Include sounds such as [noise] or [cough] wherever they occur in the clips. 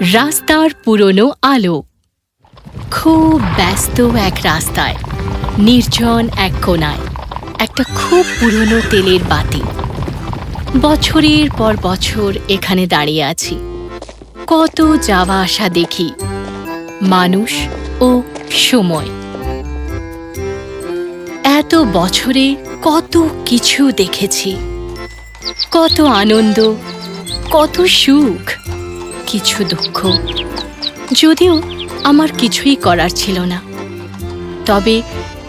রাস্তার পুরনো আলো। খুব ব্যস্ত এক রাস্তায়, নির্জন এক কোনায়, একটা খুব পুরনো তেলের বাতি। বছরের পর বছর এখানে দাঁড়িয়ে আছি। কত যাওয়া আসা দেখি, মানুষ ও সময়। এত বছরে কত কিছু দেখেছি। কত আনন্দ, কত সুখ। কিছু দুঃখ। যদিও আমার কিছুই করার ছিল না। তবে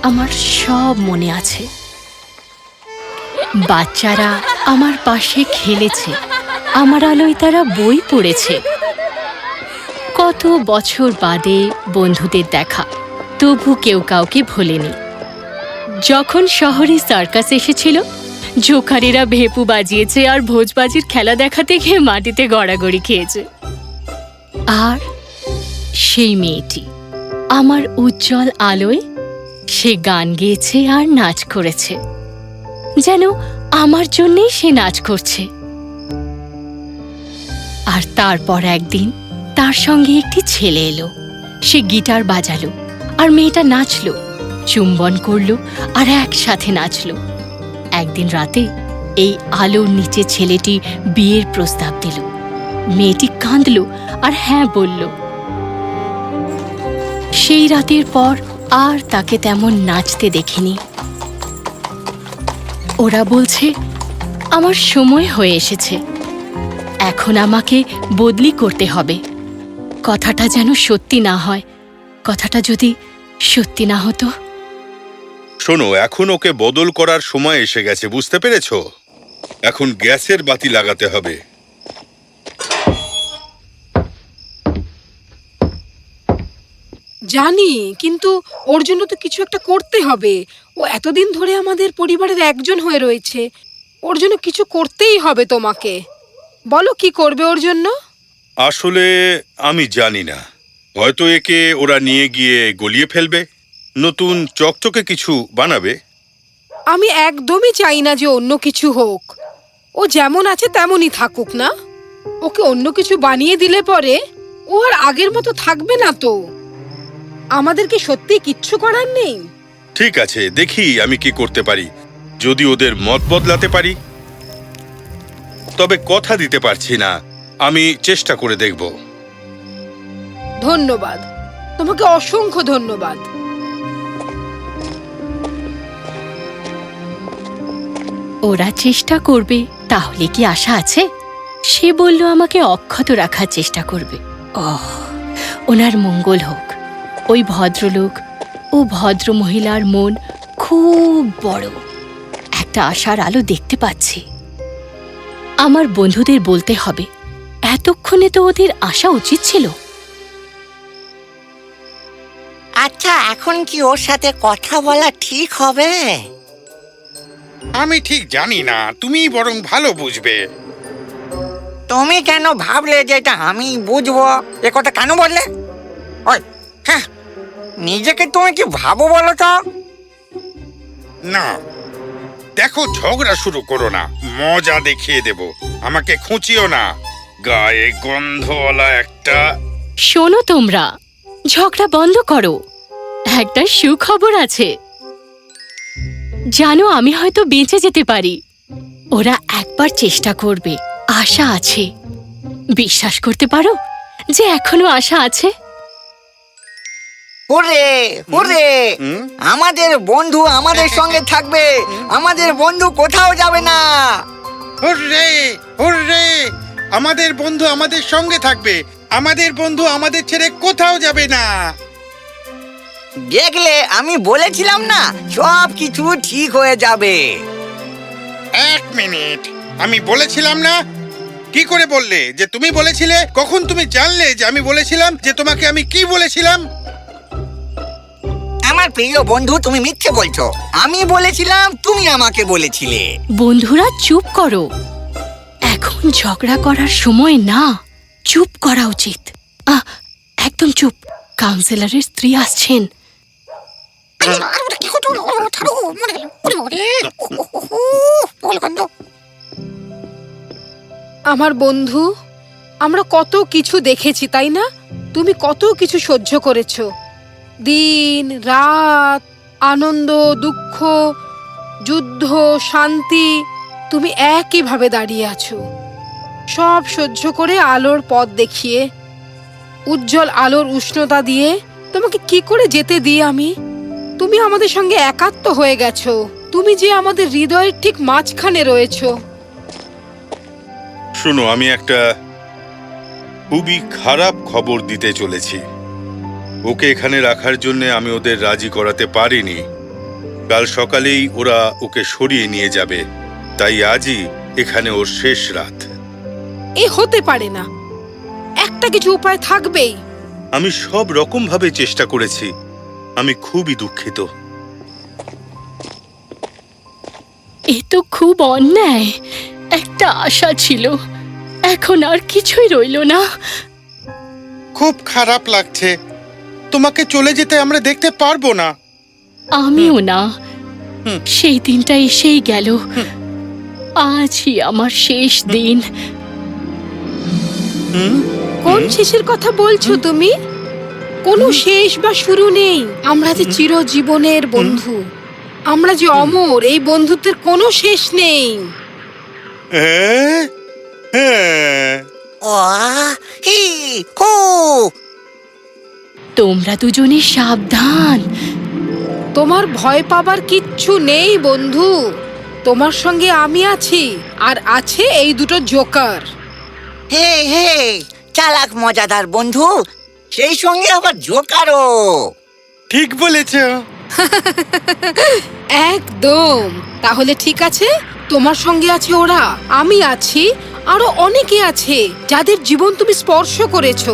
আমার সব মনে আছে। বাচ্চারা আমার পাশে খেলেছে। আমার আলোয় তারা বই পড়েছে। কত বছর বাদে বন্ধুদের দেখা, তবু কেউ কাউকে ভোলেনি। যখন শহরে সার্কাস এসেছিল, জোকারেরা ভেপু বাজিয়েছে আর ভোজবাজির খেলা দেখাতে গিয়ে মাটিতে গড়াগড়ি খেয়েছে। আর সেই মেয়েটি। আমার উজ্জ্বল আলোয় সে গান গেয়েছে আর নাচ করেছে। যেন আমার জন্যেই সে নাচ করছে। আর তারপর একদিন তার সঙ্গে একটি ছেলে এলো। সে গিটার বাজালো আর মেয়েটা নাচলো, চুম্বন করল আর একসাথে নাচলো। একদিন রাতে এই আলোর নিচে ছেলেটি বিয়ের প্রস্তাব দিল। মেয়েটি কাঁদল আর হ্যাঁ বলল। সেই রাতের পর আর তাকে তেমন নাচতে দেখিনি। ওরা বলছে, আমার সময় হয়ে এসেছে। এখন আমাকে বদলি করতে হবে। কথাটা যেন সত্যি না হয়। কথাটা যদি সত্যি না হতো? শোনো, এখন ওকে বদল করার সময় এসে গেছে, বুঝতে পেরেছ? এখন গ্যাসের বাতি লাগাতে হবে। জানি কিন্তু ওর জন্য তো কিছু একটা করতে হবে। ও এতদিন ধরে আমাদের পরিবারের একজন হয়ে রয়েছে। ওর জন্য কিছু করতেই হবে তোমাকে। বলো কি করবে ওর জন্য? আসলে আমি জানি না। হয়তো একে ওরা নিয়ে গিয়ে গলিয়ে ফেলবে নতুন চকচকে কিছু বানাবে। আমি একদমই চাই না যে অন্য কিছু হোক। ও যেমন আছে তেমনই থাকুক না। ওকে অন্য কিছু বানিয়ে দিলে পরে ও আর আগের মতো থাকবে না তো। আমাদের কি সত্যি কিচ্ছু করার নেই? ঠিক আছে দেখি আমি কি করতে পারি। যদি ওদের মত বদলাতে পারি। তবে কথা দিতে পারছি না। আমি চেষ্টা করে দেখব। ধন্যবাদ। তোমাকে অসংখ্য ধন্যবাদ। ওরা চেষ্টা করবে তাহলে কি আশা আছে? সে বলল আমাকে অক্ষত রাখার চেষ্টা করবে। ওহ ওনার মঙ্গল হোক। ওই ভদ্রলোক ও ভদ্র মহিলার মন খুব বড়। একটা আশার আলো দেখতে পাচ্ছি। আমার বন্ধুদের বলতে হবে এতক্ষণে তো ওদের আসা উচিত ছিল। আচ্ছা এখন কি ওর সাথে কথা বলা ঠিক হবে? আমি ঠিক জানি না তুমি বরং ভালো বুঝবে। তুমি কেন ভাবলে যে এটা আমি বুঝব? এ কথা কেন বললে? ওই হ্যাঁ নিজেকে তুমি কি ভাবো বলো তো? না দেখো ঝগড়া শুরু করো না মজা দেখিয়ে দেব আমাকে খুঁচিও না। গায়ে গন্ধওয়ালা একটা শোনো তোমরা ঝগড়া বন্ধ করো একটা সুখবর আছে। জানো আমি হয়তো বেঁচে যেতে পারি। ওরা একবার চেষ্টা করবে আশা আছে। বিশ্বাস করতে পারো যে এখনও আশা আছে? হুরে হুরে? আমাদের বন্ধু আমাদের সঙ্গে থাকবে। আমাদের বন্ধু কোথাও যাবে না। Hurray hurray. আমাদের বন্ধু আমাদের সঙ্গে থাকবে। আমাদের বন্ধু আমাদের ছেড়ে কোথাও যাবে না। দেখলে আমি বলেছিলাম না সব কিছু ঠিক হয়ে যাবে। এক মিনিট। আমি বলেছিলাম না? কি করে বললে? যে তুমি বলেছিলে কখন তুমি জানলে যে আমি বলেছিলাম? যে তোমাকে আমি কি বলেছিলাম? আমার প্রিয় বন্ধু তুমি মিথ্যে বলছো। আমি বলেছিলাম তুমি আমাকে বলেছিলে। বন্ধুরা চুপ করো। এখন ঝগড়া করার সময় না চুপ করা উচিত। আহ একদম চুপ। কাউন্সিলরের স্ত্রী আসছেন। আমার বন্ধু আমরা কত কিছু দেখেছি তাই না? তুমি কত কিছু সহ্য করেছ। দিন, রাত, আনন্দ, দুঃখ, যুদ্ধ, শান্তি, তুমি একইভাবে দাঁড়িয়ে আছো। সব সহ্য করে আলোর পথ দেখিয়ে, উজ্জ্বল আলোর উষ্ণতা দিয়ে তোমাকে কি করে যেতে দিই আমি? তুমি আমাদের সঙ্গে একাত্ম হয়ে গেছো। তুমি যে আমাদের হৃদয়ের ঠিক মাঝখানে রয়েছো। শোনো, আমি একটা খুবই খারাপ খবর দিতে চলেছি। ওকে এখানে রাখার জন্য আমি ওদের রাজি করাতে পারিনি। কাল সকালেই ওরা ওকে সরিয়ে নিয়ে যাবে। তাই আজই এখানে ওর শেষ রাত। এ হতে পারে না। একটা কিছু উপায় থাকবেই। আমি সব রকম ভাবে চেষ্টা করেছি। আমি খুবই দুঃখিত। এ তো খুব অন্যায়। একটা আশা ছিল। এখন আর কিছুই রইল না। খুব খারাপ লাগছে। তোমাকে চলে যেতে আমরা দেখতে পারব না। আমিও না। হুম। সেই দিনটা এসেই গেল। আজই আমার শেষ দিন। কোন শেষের কথা বলছো তুমি? কোনো শেষ বা শুরু নেই। আমরা যে চিরজীবনের বন্ধু। আমরা যে অমর এই বন্ধুত্বের কোনো শেষ নেই। হ্যাঁ হ্যাঁ ও হি হু তোমরা দুজনে সাবধান। তোমার ভয় পাবার কিচ্ছু নেই বন্ধু। তোমার সঙ্গে আমি আছি আর আছে এই দুটো জোকার। হে হে চালাক মজাদার বন্ধু সেই সঙ্গে আবার জোকারও। ঠিক বলেছ। [laughs] একদম। তাহলে ঠিক আছে তোমার সঙ্গে আছে ওরা আমি আছি আরও অনেকে আছে যাদের জীবন তুমি স্পর্শ করেছ।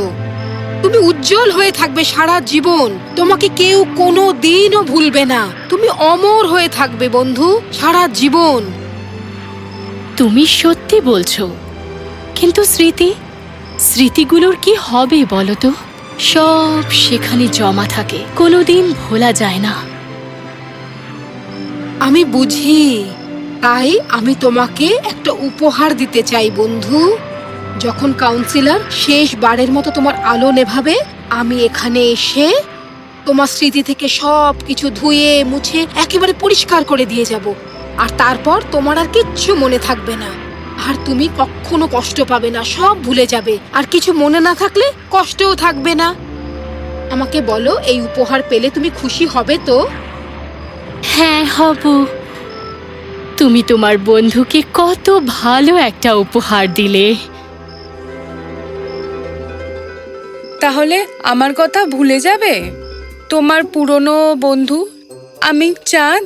তুমি উজ্জ্বল হয়ে থাকবে সারা জীবন। তোমাকে কেউ কোনো দিনও ভুলবে না। তুমি অমর হয়ে থাকবে বন্ধু সারা জীবন। তুমি সত্যি বলছো। কিন্তু স্মৃতি স্মৃতিগুলোর কি হবে বলো তো? সব সেখানে জমা থাকে কোনোদিন ভোলা যায় না। আমি বুঝি তাই আমি তোমাকে একটা উপহার দিতে চাই বন্ধু। যখন কাউন্সিলর শেষবারের মতো তোমার আলো নেভাবে, আমি এখানে এসে তোমার স্মৃতি থেকে সব কিছু ধুয়ে, মুছে একেবারে পরিষ্কার করে দিয়ে যাব। আর তারপর তোমার আর কিচ্ছু মনে থাকবে না। আর তুমি কখনো কষ্ট পাবে না, সব ভুলে যাবে। আর কিছু মনে না থাকলে কষ্টও থাকবে না। আমাকে বলো, এই উপহার পেলে তুমি খুশি হবে তো? হ্যাঁ হব। তুমি তোমার বন্ধুকে কত ভালো একটা উপহার দিলে। তাহলে আমার কথা ভুলে যাবে? তোমার পুরনো বন্ধু আমি চাঁদ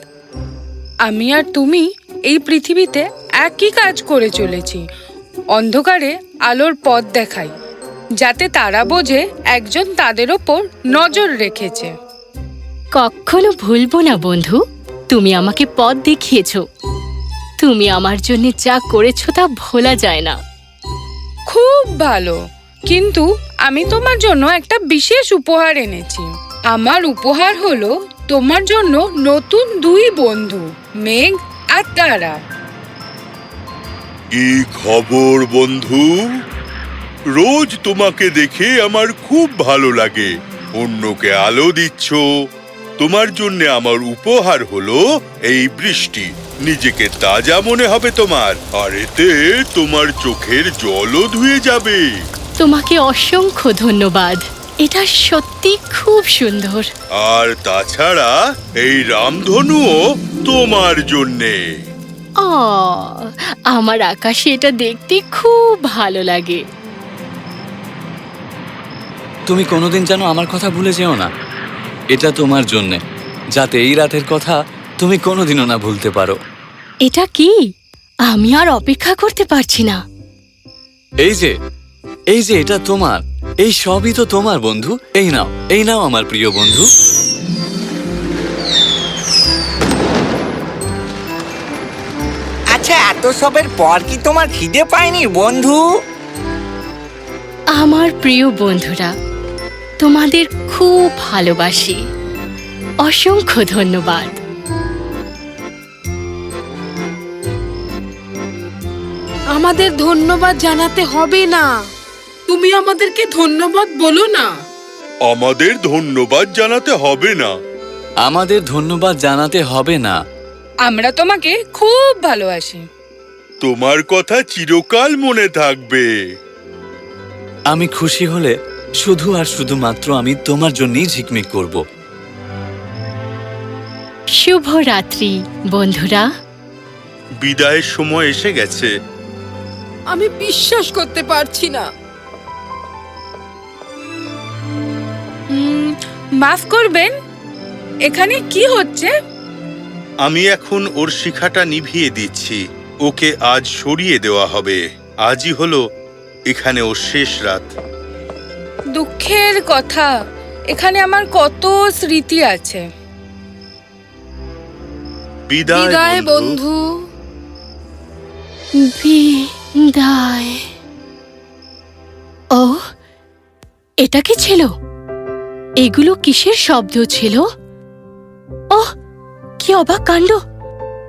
আমি আর তুমি এই পৃথিবীতে একই কাজ করে চলেছি। অন্ধকারে আলোর পথ দেখাই যাতে তারা বোঝে একজন তাদের ওপর নজর রেখেছে। কখনো ভুলবো না বন্ধু তুমি আমাকে পথ দেখিয়েছ। তুমি আমার জন্য যা করেছ তা ভোলা যায় না। খুব ভালো। কিন্তু আমি তোমার জন্য একটা বিশেষ উপহার এনেছি। আমার উপহার হলো তোমার জন্য নতুন দুই বন্ধু, মেঘ আর তারা। কি খবর, বন্ধু? রোজ তোমাকে দেখে আমার খুব ভালো লাগে। অন্যকে আলো দিচ্ছ। তোমার জন্য আমার উপহার হলো এই বৃষ্টি। নিজেকে তাজা মনে হবে তোমার, আর এতে তোমার চোখের জলও ধুয়ে যাবে। তোমাকে অসংখ্য ধন্যবাদ। এটা সত্যি খুব সুন্দর। আর তাছাড়া এই রামধনুও তোমার জন্যে। অ আমার আকাশে এটা দেখতে খুব ভালো লাগে। তুমি কোনোদিন যেন আমার কথা ভুলে যেও না। এটা তোমার জন্যে। যাতে এই রাতের কথা তুমি কোনোদিনও না ভুলতে পারো। এটা কি? আমি আর অপেক্ষা করতে পারছি না। এই যে এই যে এটা তোমার এই সবই তো তোমার বন্ধু। এই নাও এই নাও আমার প্রিয় বন্ধু। আচ্ছা এত সবের পর কি তোমার খিদে পায়নি বন্ধু? আমার প্রিয় বন্ধুরা তোমাদের খুব ভালোবাসি। অসংখ্য ধন্যবাদ। আমাদের ধন্যবাদ জানাতে হবে না। তুমি আমাদেরকে ধন্যবাদ বলো না। আমাদের ধন্যবাদ জানাতে হবে না। আমাদের ধন্যবাদ জানাতে হবে না। আমরা তোমাকে খুব ভালোবাসি। তোমার কথা চিরকাল মনে থাকবে। আমি খুশি হলে শুধু আর শুধুমাত্র আমি তোমার জন্যই ঝিকমিক করব। শুভ রাত্রি বন্ধুরা। বিদায়ের সময় এসে গেছে। আমি বিশ্বাস করতে পারছি না। মাফ করবেন? এখানে কি হচ্ছে? আমি এখন ওর শিখাটা নিভিয়ে দিচ্ছি। ওকে আজ সরিয়ে দেওয়া হবে। আজই হলো এখানে ওর শেষ রাত। দুঃখের কথা। এখানে আমার কত স্মৃতি আছে। বিদায় বন্ধু। বিদায়। ও এটা কি ছিল? এগুলো কিসের শব্দ ছিল? ও কি অবাক কাণ্ড।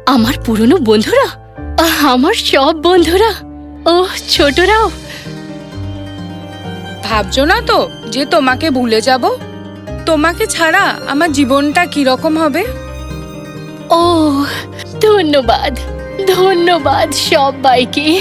আমার পুরনো বন্ধুরা আমার সব বন্ধুরা। ও ছোটরাও। ভাবছ না তো যে তোমাকে ভুলে যাব? তোমাকে ছাড়া আমার জীবনটা কীরকম হবে? ও ধন্যবাদ ধন্যবাদ সবাইকে।